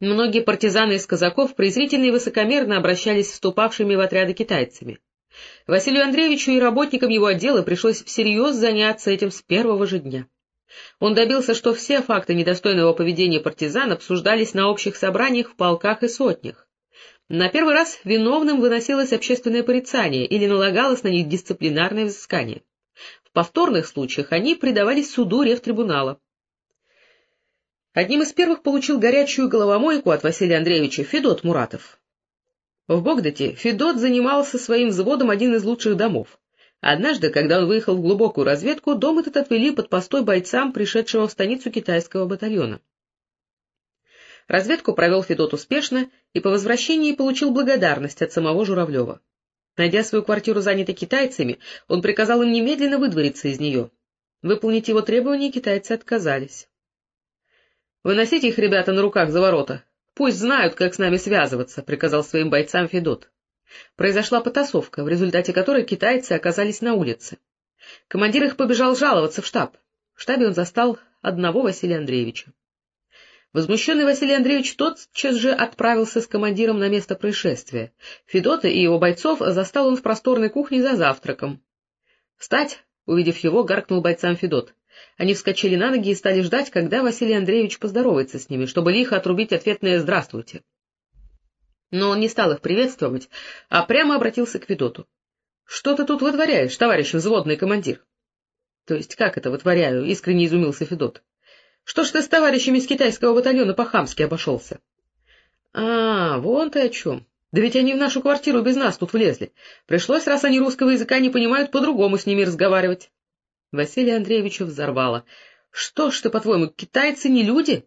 Многие партизаны из казаков презрительно и высокомерно обращались с вступавшими в отряды китайцами. Василию Андреевичу и работникам его отдела пришлось всерьез заняться этим с первого же дня. Он добился, что все факты недостойного поведения партизан обсуждались на общих собраниях в полках и сотнях. На первый раз виновным выносилось общественное порицание или налагалось на них дисциплинарное взыскание. В повторных случаях они предавались суду ревтрибунала. Одним из первых получил горячую головомойку от Василия Андреевича Федот Муратов. В Богдате Федот занимался своим взводом один из лучших домов. Однажды, когда он выехал в глубокую разведку, дом этот отвели под постой бойцам, пришедшего в станицу китайского батальона. Разведку провел Федот успешно и по возвращении получил благодарность от самого Журавлева. Найдя свою квартиру занятой китайцами, он приказал им немедленно выдвориться из нее. Выполнить его требования китайцы отказались. Выносите их, ребята, на руках за ворота. Пусть знают, как с нами связываться, — приказал своим бойцам Федот. Произошла потасовка, в результате которой китайцы оказались на улице. Командир их побежал жаловаться в штаб. В штабе он застал одного Василия Андреевича. Возмущенный Василий Андреевич тотчас же отправился с командиром на место происшествия. Федота и его бойцов застал он в просторной кухне за завтраком. «Встать!» — увидев его, гаркнул бойцам Федот. Они вскочили на ноги и стали ждать, когда Василий Андреевич поздоровается с ними, чтобы лихо отрубить ответное «здравствуйте». Но он не стал их приветствовать, а прямо обратился к Федоту. — Что ты тут вытворяешь, товарищ взводный командир? — То есть как это вытворяю? — искренне изумился Федот. — Что ж ты с товарищами из китайского батальона по-хамски обошелся? — А, вон ты о чем. Да ведь они в нашу квартиру без нас тут влезли. Пришлось, раз они русского языка не понимают, по-другому с ними разговаривать. Василия Андреевича взорвало. — Что ж ты, по-твоему, китайцы не люди?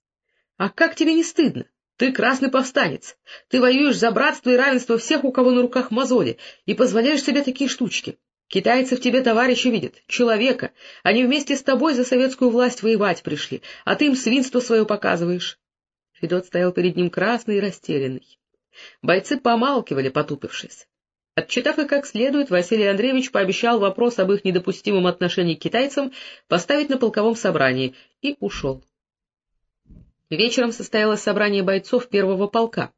— А как тебе не стыдно? Ты красный повстанец. Ты воюешь за братство и равенство всех, у кого на руках мозоли, и позволяешь себе такие штучки. Китайцы в тебе товарища видят, человека. Они вместе с тобой за советскую власть воевать пришли, а ты им свинство свое показываешь. Федот стоял перед ним красный и растерянный. Бойцы помалкивали, потупившись. Отчитав их как следует, Василий Андреевич пообещал вопрос об их недопустимом отношении к китайцам поставить на полковом собрании и ушел. Вечером состоялось собрание бойцов первого полка.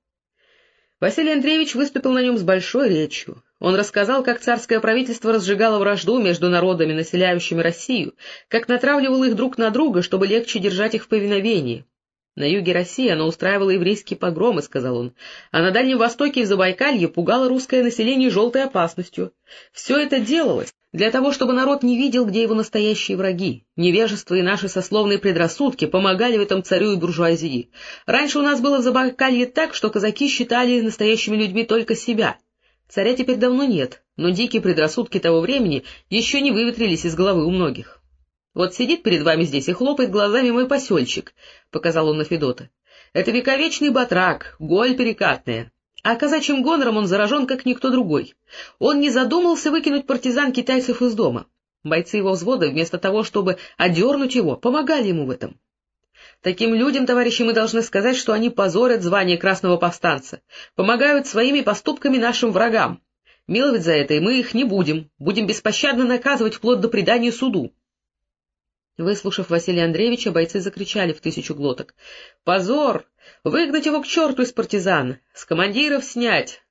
Василий Андреевич выступил на нем с большой речью. Он рассказал, как царское правительство разжигало вражду между народами, населяющими Россию, как натравливало их друг на друга, чтобы легче держать их в повиновении. На юге России оно устраивало еврейские погромы, — сказал он, а на Дальнем Востоке и Забайкалье пугало русское население желтой опасностью. Все это делалось для того, чтобы народ не видел, где его настоящие враги. Невежество и наши сословные предрассудки помогали в этом царю и буржуазии. Раньше у нас было в Забайкалье так, что казаки считали настоящими людьми только себя. Царя теперь давно нет, но дикие предрассудки того времени еще не выветрились из головы у многих. Вот сидит перед вами здесь и хлопает глазами мой посельщик, — показал он на Федота. Это вековечный батрак, голь перекатная. А казачьим гонором он заражен, как никто другой. Он не задумался выкинуть партизан китайцев из дома. Бойцы его взвода, вместо того, чтобы одернуть его, помогали ему в этом. Таким людям, товарищи, мы должны сказать, что они позорят звание красного повстанца, помогают своими поступками нашим врагам. Миловать за это и мы их не будем, будем беспощадно наказывать вплоть до предания суду. Выслушав Василия Андреевича, бойцы закричали в тысячу глоток. — Позор! Выгнать его к черту из партизан! С командиров снять!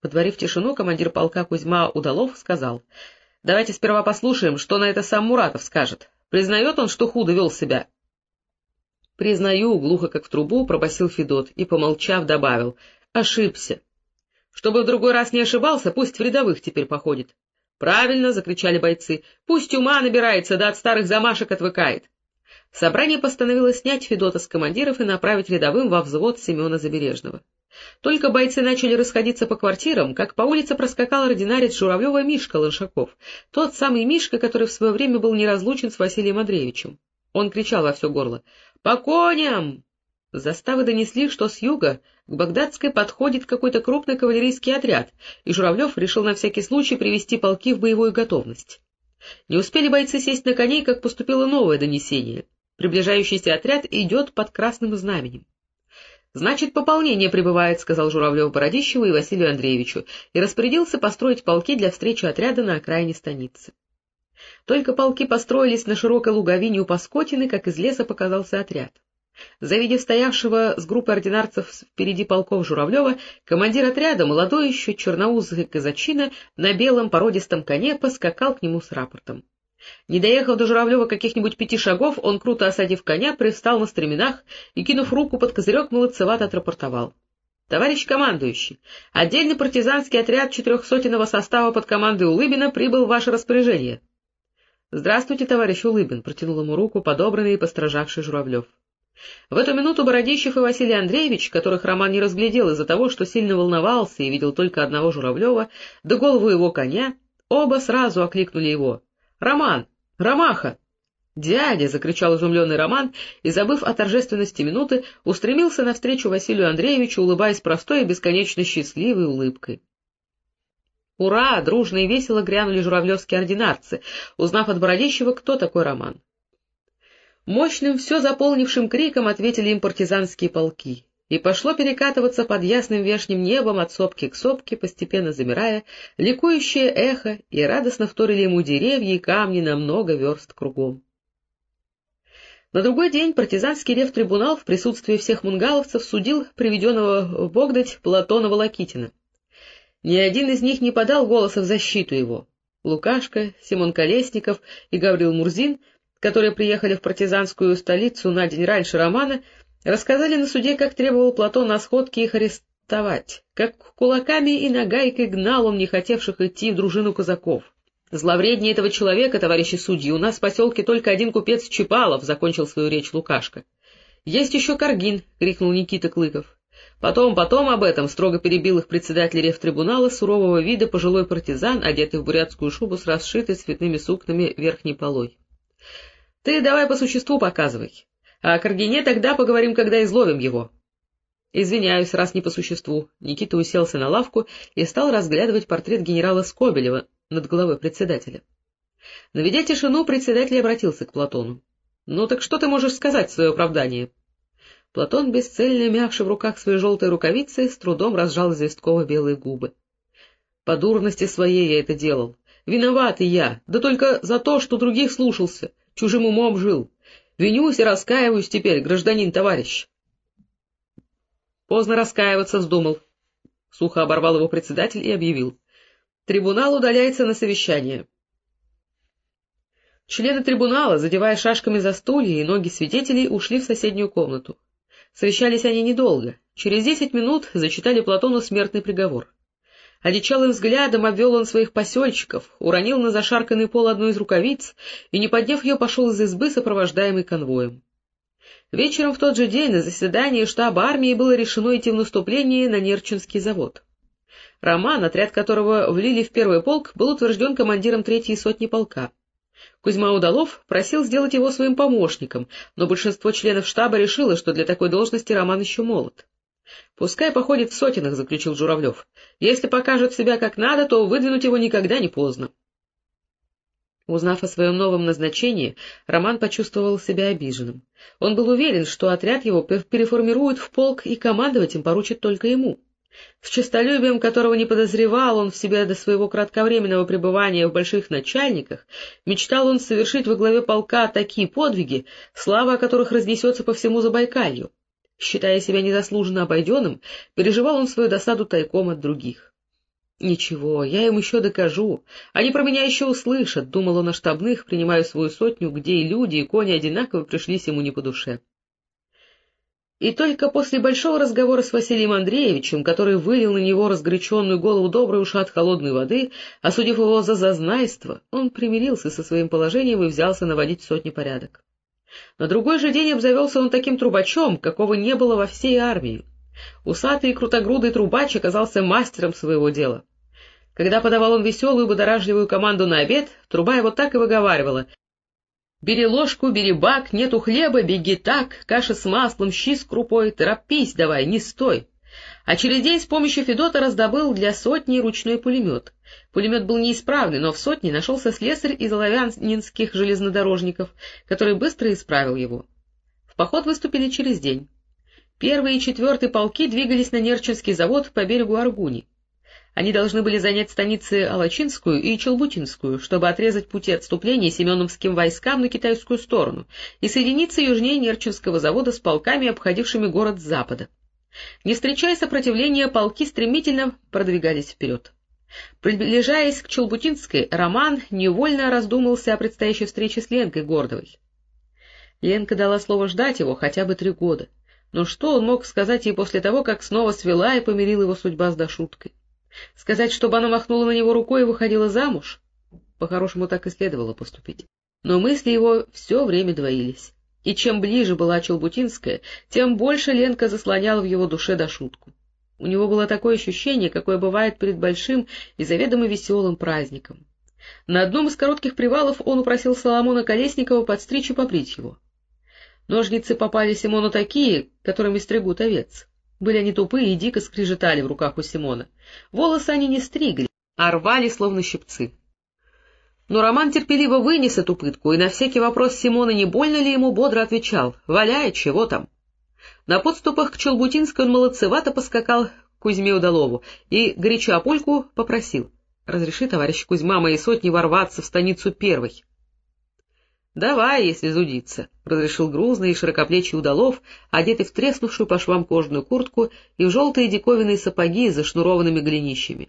Подворив тишину, командир полка Кузьма Удалов сказал. — Давайте сперва послушаем, что на это сам Муратов скажет. Признает он, что худо вел себя? — Признаю, — глухо как в трубу, — пробасил Федот и, помолчав, добавил. — Ошибся. Чтобы в другой раз не ошибался, пусть в рядовых теперь походит. «Правильно!» — закричали бойцы. «Пусть ума набирается, да от старых замашек отвыкает!» Собрание постановило снять Федота с командиров и направить рядовым во взвод Семена Забережного. Только бойцы начали расходиться по квартирам, как по улице проскакал ординарец Журавлева Мишка Ланшаков, тот самый Мишка, который в свое время был неразлучен с Василием Андреевичем. Он кричал во все горло «По коням!» Заставы донесли, что с юга к Багдадской подходит какой-то крупный кавалерийский отряд, и Журавлев решил на всякий случай привести полки в боевую готовность. Не успели бойцы сесть на коней, как поступило новое донесение. Приближающийся отряд идет под красным знаменем. — Значит, пополнение прибывает, — сказал Журавлев Бородищеву и Василию Андреевичу, и распорядился построить полки для встречи отряда на окраине станицы. Только полки построились на широкой луговине у Паскотины, как из леса показался отряд. Завидев стоявшего с группой ординарцев впереди полков Журавлева, командир отряда, молодой еще черноузый казачина, на белом породистом коне поскакал к нему с рапортом. Не доехав до Журавлева каких-нибудь пяти шагов, он, круто осадив коня, привстал на стременах и, кинув руку под козырек, молодцевато отрапортовал. — Товарищ командующий, отдельный партизанский отряд четырехсотенного состава под командой Улыбина прибыл в ваше распоряжение. — Здравствуйте, товарищ Улыбин, — протянул ему руку подобранный и постражавший Журавлев. В эту минуту Бородищев и Василий Андреевич, которых Роман не разглядел из-за того, что сильно волновался и видел только одного Журавлева, да голову его коня, оба сразу окликнули его. — Роман! Ромаха! «Дядя!» — закричал изумленный Роман и, забыв о торжественности минуты, устремился навстречу Василию Андреевичу, улыбаясь простой и бесконечно счастливой улыбкой. «Ура!» — дружно и весело грянули журавлевские ординарцы, узнав от Бородищева, кто такой Роман. Мощным, все заполнившим криком ответили им партизанские полки, и пошло перекатываться под ясным вешним небом от сопки к сопке, постепенно замирая, ликующее эхо, и радостно вторили ему деревья и камни на много верст кругом. На другой день партизанский рев-трибунал в присутствии всех мунгаловцев судил приведенного в Богдать Платона Волокитина. Ни один из них не подал голоса в защиту его. Лукашка, Симон Колесников и Гаврил Мурзин — которые приехали в партизанскую столицу на день раньше Романа, рассказали на суде, как требовал Платон на сходке их арестовать, как кулаками и нагайкой гнал он не хотевших идти в дружину казаков. «Зловреднее этого человека, товарищи судьи, у нас в поселке только один купец Чипалов», — закончил свою речь Лукашка. «Есть еще Каргин», — крикнул Никита Клыков. «Потом, потом об этом», — строго перебил их председатель рефтрибунала, сурового вида пожилой партизан, одетый в бурятскую шубу с расшитой цветными сукнами верхней полой. Ты давай по существу показывай. А о Каргине тогда поговорим, когда изловим его. Извиняюсь, раз не по существу. Никита уселся на лавку и стал разглядывать портрет генерала Скобелева над головой председателя. Наведя тишину, председатель обратился к Платону. — Ну так что ты можешь сказать в свое оправдание? Платон, бесцельно мявший в руках свои желтые рукавицы, с трудом разжал известково белые губы. — По дурности своей я это делал. Виноват и я, да только за то, что других слушался чужим умом жил. Винюсь и раскаиваюсь теперь, гражданин-товарищ. Поздно раскаиваться вздумал. Сухо оборвал его председатель и объявил. Трибунал удаляется на совещание. Члены трибунала, задевая шашками за стулья и ноги свидетелей, ушли в соседнюю комнату. Совещались они недолго. Через десять минут зачитали Платону смертный приговор. Одичалым взглядом обвел он своих посельщиков, уронил на зашарканный пол одну из рукавиц и, не подняв ее, пошел из избы, сопровождаемый конвоем. Вечером в тот же день на заседании штаба армии было решено идти в наступление на Нерчинский завод. Роман, отряд которого влили в первый полк, был утвержден командиром третьей сотни полка. Кузьма Удалов просил сделать его своим помощником, но большинство членов штаба решило, что для такой должности Роман еще молод. — Пускай походит в сотенах, — заключил Журавлев. — Если покажет себя как надо, то выдвинуть его никогда не поздно. Узнав о своем новом назначении, Роман почувствовал себя обиженным. Он был уверен, что отряд его переформируют в полк, и командовать им поручат только ему. С честолюбием, которого не подозревал он в себе до своего кратковременного пребывания в больших начальниках, мечтал он совершить во главе полка такие подвиги, слава о которых разнесется по всему Забайкалью. Считая себя незаслуженно обойденным, переживал он свою досаду тайком от других. «Ничего, я им еще докажу. Они про меня еще услышат», — думал он о штабных, принимая свою сотню, где и люди, и кони одинаково пришлись ему не по душе. И только после большого разговора с Василием Андреевичем, который вылил на него разгоряченную голову добрый ушат холодной воды, осудив его за зазнайство, он примирился со своим положением и взялся наводить сотни порядок. На другой же день обзавелся он таким трубачом, какого не было во всей армии. Усатый и крутогрудый трубач оказался мастером своего дела. Когда подавал он веселую, бодоражливую команду на обед, труба его так и выговаривала. «Бери ложку, бери бак, нету хлеба, беги так, каша с маслом, щи с крупой, торопись давай, не стой!» А через день с помощью Федота раздобыл для сотни ручной пулемет. Пулемет был неисправный, но в сотне нашелся слесарь из оловянинских железнодорожников, который быстро исправил его. В поход выступили через день. Первый и четвертый полки двигались на Нерчинский завод по берегу Аргуни. Они должны были занять станицы Алачинскую и Челбутинскую, чтобы отрезать пути отступления семеновским войскам на китайскую сторону и соединиться южнее Нерчинского завода с полками, обходившими город с запада. Не встречая сопротивления, полки стремительно продвигались вперед. Приближаясь к Челбутинской, Роман невольно раздумался о предстоящей встрече с Ленкой Гордовой. Ленка дала слово ждать его хотя бы три года. Но что он мог сказать ей после того, как снова свела и помирила его судьба с Дашуткой? Сказать, чтобы она махнула на него рукой и выходила замуж? По-хорошему, так и следовало поступить. Но мысли его все время двоились. И чем ближе была Челбутинская, тем больше Ленка заслоняла в его душе до шутку. У него было такое ощущение, какое бывает перед большим и заведомо веселым праздником. На одном из коротких привалов он упросил Соломона Колесникова подстричь и побрить его. Ножницы попали Симону такие, которыми стригут овец. Были они тупые и дико скрежетали в руках у Симона. Волосы они не стригли, а рвали, словно щипцы. Но Роман терпеливо вынес эту пытку, и на всякий вопрос Симона, не больно ли ему, бодро отвечал «Валяет, чего там?». На подступах к Челбутинской он молодцевато поскакал Кузьме Удалову и, горячо Апульку, попросил «Разреши, товарищ Кузьма, моей сотни ворваться в станицу первой». — Давай, если зудиться, — разрешил грузный и широкоплечий удалов, одетый в треснувшую по швам кожаную куртку и в желтые диковинные сапоги с зашнурованными голенищами.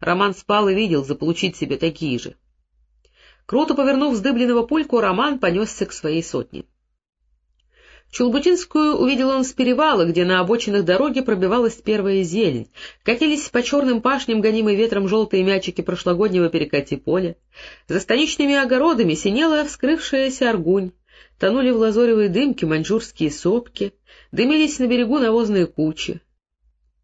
Роман спал и видел заполучить себе такие же. Круто повернув вздыбленного пульку, Роман понесся к своей сотне. Чулбутинскую увидел он с перевала, где на обочинах дороги пробивалась первая зелень. Катились по черным пашням, гонимые ветром желтые мячики прошлогоднего перекати поля. За станичными огородами синела вскрывшаяся аргунь. Тонули в лазоревой дымке маньчжурские сопки, дымились на берегу навозные кучи.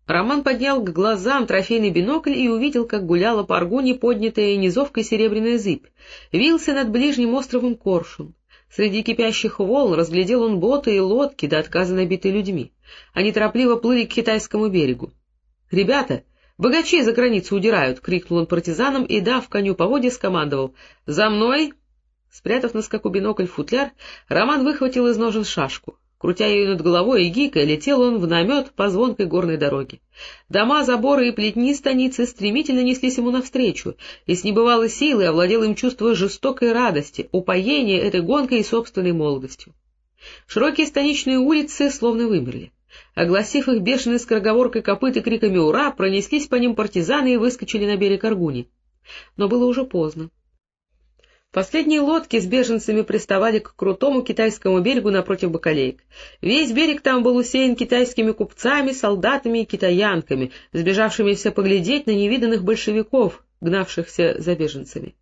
Роман поднял к глазам трофейный бинокль и увидел, как гуляла по аргуне поднятая низовкой серебряная зыбь. Вился над ближним островом коршун. Среди кипящих волн разглядел он боты и лодки, до отказа набитые людьми. Они торопливо плыли к китайскому берегу. — Ребята, богачи за границу удирают! — крикнул он партизанам и, дав коню по воде, скомандовал. — За мной! Спрятав на скаку бинокль футляр, Роман выхватил из ножен шашку. Крутя ее над головой и гикая, летел он в намет по звонкой горной дороге. Дома, заборы и плетни станицы стремительно неслись ему навстречу, и с небывалой силой овладел им чувство жестокой радости, упоения этой гонкой и собственной молодостью. Широкие станичные улицы словно вымерли. Огласив их бешеной скороговоркой копыт и криками «Ура!», пронеслись по ним партизаны и выскочили на берег Аргуни. Но было уже поздно. Последние лодки с беженцами приставали к крутому китайскому берегу напротив Бакалеек. Весь берег там был усеян китайскими купцами, солдатами и китаянками, сбежавшимися поглядеть на невиданных большевиков, гнавшихся за беженцами.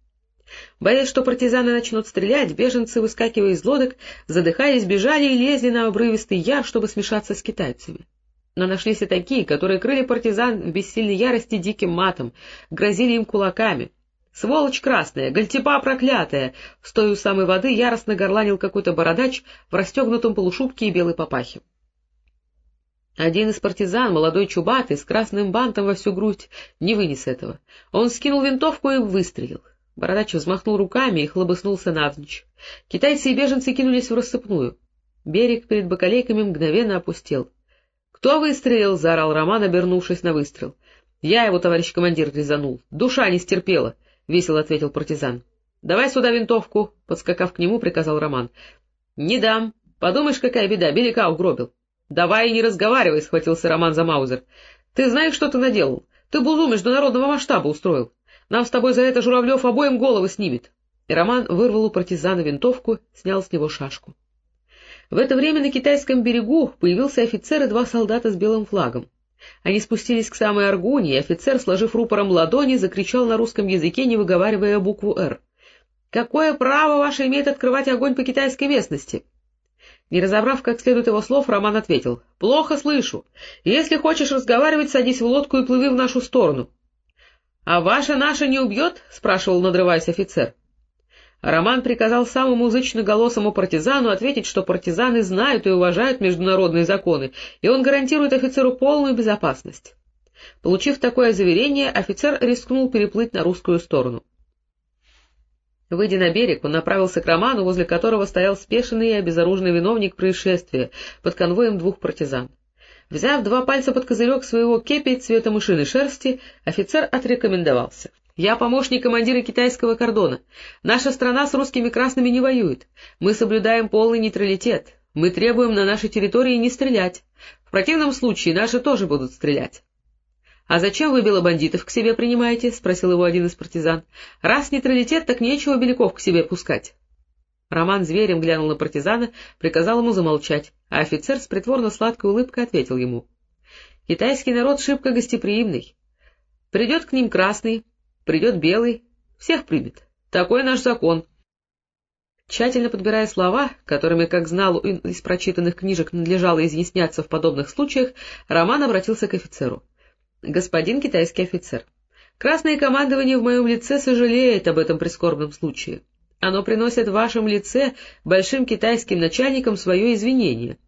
Боясь, что партизаны начнут стрелять, беженцы, выскакивая из лодок, задыхаясь, бежали и лезли на обрывистый яр, чтобы смешаться с китайцами. Но нашлись и такие, которые крыли партизан в бессильной ярости диким матом, грозили им кулаками — Сволочь красная, гольтепа проклятая! С той у самой воды яростно горланил какой-то бородач в расстегнутом полушубке и белой папахе. Один из партизан, молодой чубатый, с красным бантом во всю грудь, не вынес этого. Он скинул винтовку и выстрелил. Бородач взмахнул руками и хлобыснулся навзничь. Китайцы и беженцы кинулись в рассыпную. Берег перед бакалейками мгновенно опустел. — Кто выстрелил? — заорал Роман, обернувшись на выстрел. — Я его, товарищ командир, резанул. Душа не стерпела. — весело ответил партизан. — Давай сюда винтовку, — подскакав к нему, приказал Роман. — Не дам. Подумаешь, какая беда, беляка угробил. — Давай не разговаривай, — схватился Роман за Маузер. — Ты знаешь, что ты наделал? Ты бузу международного масштаба устроил. Нам с тобой за это Журавлев обоим головы снимет. И Роман вырвал у партизана винтовку, снял с него шашку. В это время на китайском берегу появился офицер и два солдата с белым флагом. Они спустились к самой Аргуне, и офицер, сложив рупором ладони, закричал на русском языке, не выговаривая букву «Р». «Какое право ваше имеет открывать огонь по китайской местности?» Не разобрав как следует его слов, Роман ответил. — Плохо слышу. Если хочешь разговаривать, садись в лодку и плыви в нашу сторону. — А ваша наша не убьет? — спрашивал, надрываясь офицер. Роман приказал самому зычно-голосому партизану ответить, что партизаны знают и уважают международные законы, и он гарантирует офицеру полную безопасность. Получив такое заверение, офицер рискнул переплыть на русскую сторону. Выйдя на берег, он направился к Роману, возле которого стоял спешенный и обезоруженный виновник происшествия под конвоем двух партизан. Взяв два пальца под козырек своего кепи цвета мышиной шерсти, офицер отрекомендовался. «Я помощник командира китайского кордона. Наша страна с русскими красными не воюет. Мы соблюдаем полный нейтралитет. Мы требуем на нашей территории не стрелять. В противном случае наши тоже будут стрелять». «А зачем вы белобандитов к себе принимаете?» — спросил его один из партизан. «Раз нейтралитет, так нечего беляков к себе пускать». Роман зверем глянул на партизана, приказал ему замолчать, а офицер с притворно-сладкой улыбкой ответил ему. «Китайский народ шибко гостеприимный. Придет к ним красный, придет белый, всех примет. Такой наш закон». Тщательно подбирая слова, которыми, как знал из прочитанных книжек, надлежало изъясняться в подобных случаях, Роман обратился к офицеру. Господин китайский офицер, красное командование в моем лице сожалеет об этом прискорбном случае. Оно приносит в вашем лице большим китайским начальникам свое извинение.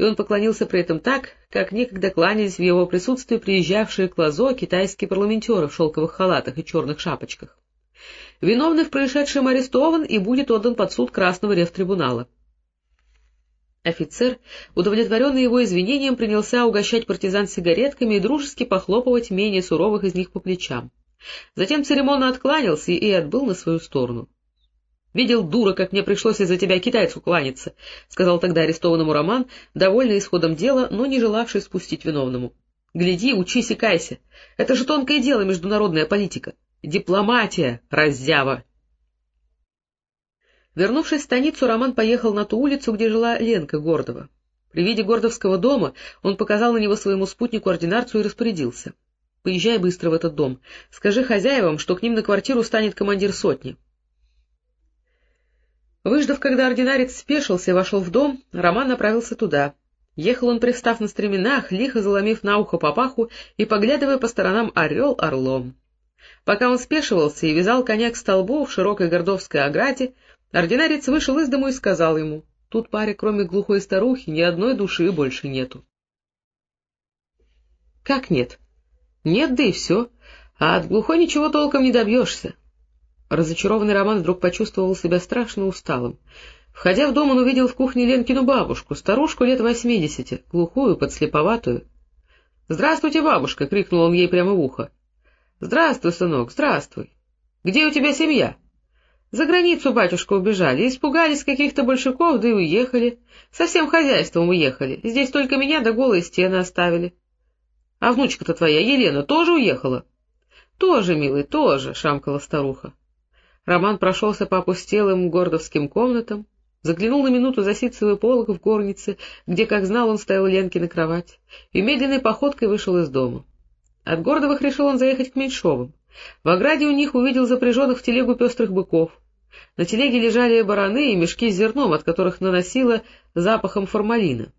И он поклонился при этом так, как некогда кланялись в его присутствии приезжавшие к Лазо китайские парламентеры в шелковых халатах и черных шапочках. Виновный в происшедшем арестован и будет отдан под суд Красного рефтрибунала. Офицер, удовлетворенный его извинением, принялся угощать партизан сигаретками и дружески похлопывать менее суровых из них по плечам. Затем церемонно откланялся и отбыл на свою сторону. — Видел, дура, как мне пришлось из-за тебя китайцу кланяться, — сказал тогда арестованному Роман, довольный исходом дела, но не желавший спустить виновному. — Гляди, учись и кайся. Это же тонкое дело международная политика. Дипломатия, раззява! Вернувшись в станицу, Роман поехал на ту улицу, где жила Ленка Гордова. При виде Гордовского дома он показал на него своему спутнику-ординарцу и распорядился. — Поезжай быстро в этот дом. Скажи хозяевам, что к ним на квартиру станет командир сотни. Выждав, когда ординарец спешился и вошел в дом, Роман направился туда. Ехал он, пристав на стременах, лихо заломив на ухо папаху и поглядывая по сторонам орел орлом. Пока он спешивался и вязал коня к столбу в широкой гордовской ограде, Ординарец вышел из дому и сказал ему, тут паре, кроме глухой старухи, ни одной души больше нету. — Как нет? — Нет, да и все. А от глухой ничего толком не добьешься. Разочарованный Роман вдруг почувствовал себя страшно усталым. Входя в дом, он увидел в кухне Ленкину бабушку, старушку лет восьмидесяти, глухую, подслеповатую. — Здравствуйте, бабушка! — крикнул он ей прямо в ухо. — Здравствуй, сынок, здравствуй. Где у тебя семья? — за границу, батюшка, убежали, испугались каких-то большаков, да и уехали. Совсем хозяйством уехали, здесь только меня да голые стены оставили. А внучка-то твоя, Елена, тоже уехала? — Тоже, милый, тоже, — шамкала старуха. Роман прошелся по опустелым гордовским комнатам, заглянул на минуту за ситцевый полог в горнице, где, как знал, он стоял Ленки на кровать, и медленной походкой вышел из дома. От Гордовых решил он заехать к Меньшовым. В ограде у них увидел запряженных в телегу пестрых быков. На телеге лежали бараны и мешки с зерном, от которых наносило запахом формалина.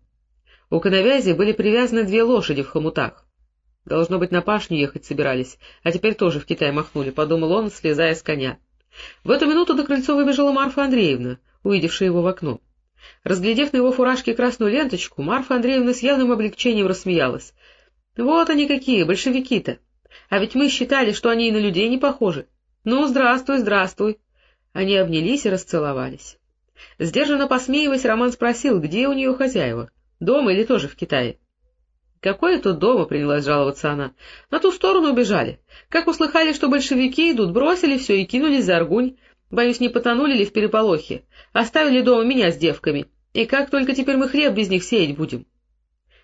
У коновязи были привязаны две лошади в хомутах. Должно быть, на пашню ехать собирались, а теперь тоже в Китай махнули, — подумал он, слезая с коня. В эту минуту до крыльцо выбежала Марфа Андреевна, увидевшая его в окно. Разглядев на его фуражке красную ленточку, Марфа Андреевна с явным облегчением рассмеялась. — Вот они какие, большевики-то! А ведь мы считали, что они и на людей не похожи. Ну, здравствуй, здравствуй. Они обнялись и расцеловались. Сдержанно посмеиваясь, Роман спросил, где у нее хозяева, дома или тоже в Китае. — Какое тут дома, — принялась жаловаться она. — На ту сторону убежали. Как услыхали, что большевики идут, бросили все и кинулись за Аргунь. Боюсь, не потонули ли в переполохе. Оставили дома меня с девками. И как только теперь мы хлеб без них сеять будем?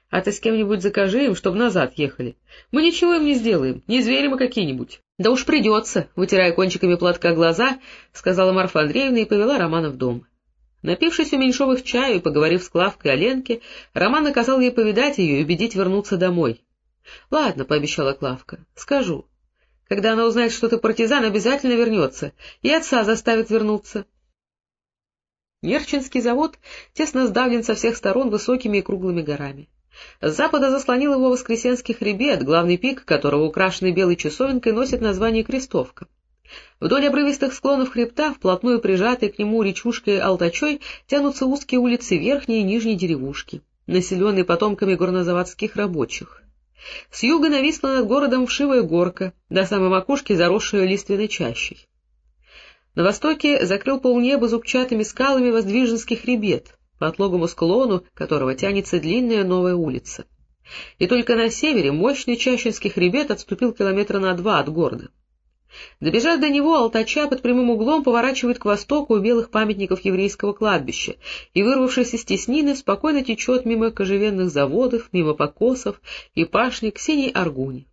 А ты с кем-нибудь закажи им, чтобы назад ехали. Мы ничего им не сделаем, не звери мы какие-нибудь. — Да уж придется, — вытирая кончиками платка глаза, — сказала Марфа Андреевна и повела Романа в дом. Напившись у Меньшовых чаю и поговорив с Клавкой о Ленке, Роман наказал ей повидать ее и убедить вернуться домой. — Ладно, — пообещала Клавка, — скажу. Когда она узнает, что ты партизан, обязательно вернется, и отца заставит вернуться. Нерчинский завод тесно сдавлен со всех сторон высокими и круглыми горами. С запада заслонил его Воскресенский хребет, главный пик которого, украшенный белой часовенкой, носит название Крестовка. Вдоль обрывистых склонов хребта, вплотную прижатые к нему речушкой Алтачой, тянутся узкие улицы верхней и нижней деревушки, населенные потомками горнозаводских рабочих. С юга нависла над городом вшивая горка, до самой макушки заросшая лиственной чащей. На востоке закрыл полнеба зубчатыми скалами Воздвиженский хребет, по отлогому склону которого тянется длинная новая улица. И только на севере мощный Чащинский хребет отступил километра на два от города. Добежав до него, Алтача под прямым углом поворачивает к востоку у белых памятников еврейского кладбища и, вырвавшись из теснины, спокойно течет мимо кожевенных заводов, мимо покосов и пашни к синей Аргуне.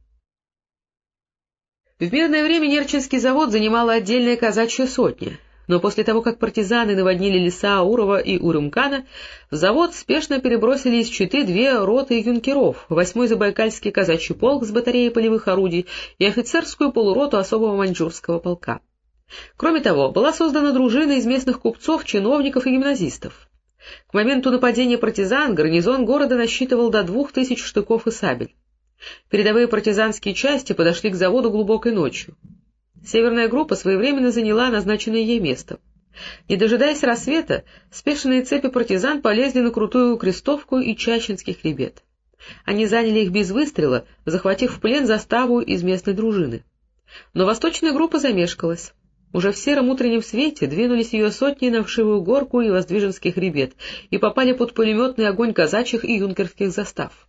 В мирное время Нерчинский завод занимала отдельная казачья сотня, но после того, как партизаны наводнили леса Аурова и Урюмкана, в завод спешно перебросили из Читы две роты юнкеров, восьмой Забайкальский казачий полк с батареей полевых орудий и офицерскую полуроту особого маньчжурского полка. Кроме того, была создана дружина из местных купцов, чиновников и гимназистов. К моменту нападения партизан гарнизон города насчитывал до двух тысяч штыков и сабель. Передовые партизанские части подошли к заводу глубокой ночью. Северная группа своевременно заняла назначенное ей место. Не дожидаясь рассвета, спешенные цепи партизан полезли на крутую крестовку и Чащинский хребет. Они заняли их без выстрела, захватив в плен заставу из местной дружины. Но восточная группа замешкалась. Уже в сером утреннем свете двинулись ее сотни на Вшивую горку и Воздвиженский хребет и попали под пулеметный огонь казачьих и юнкерских застав.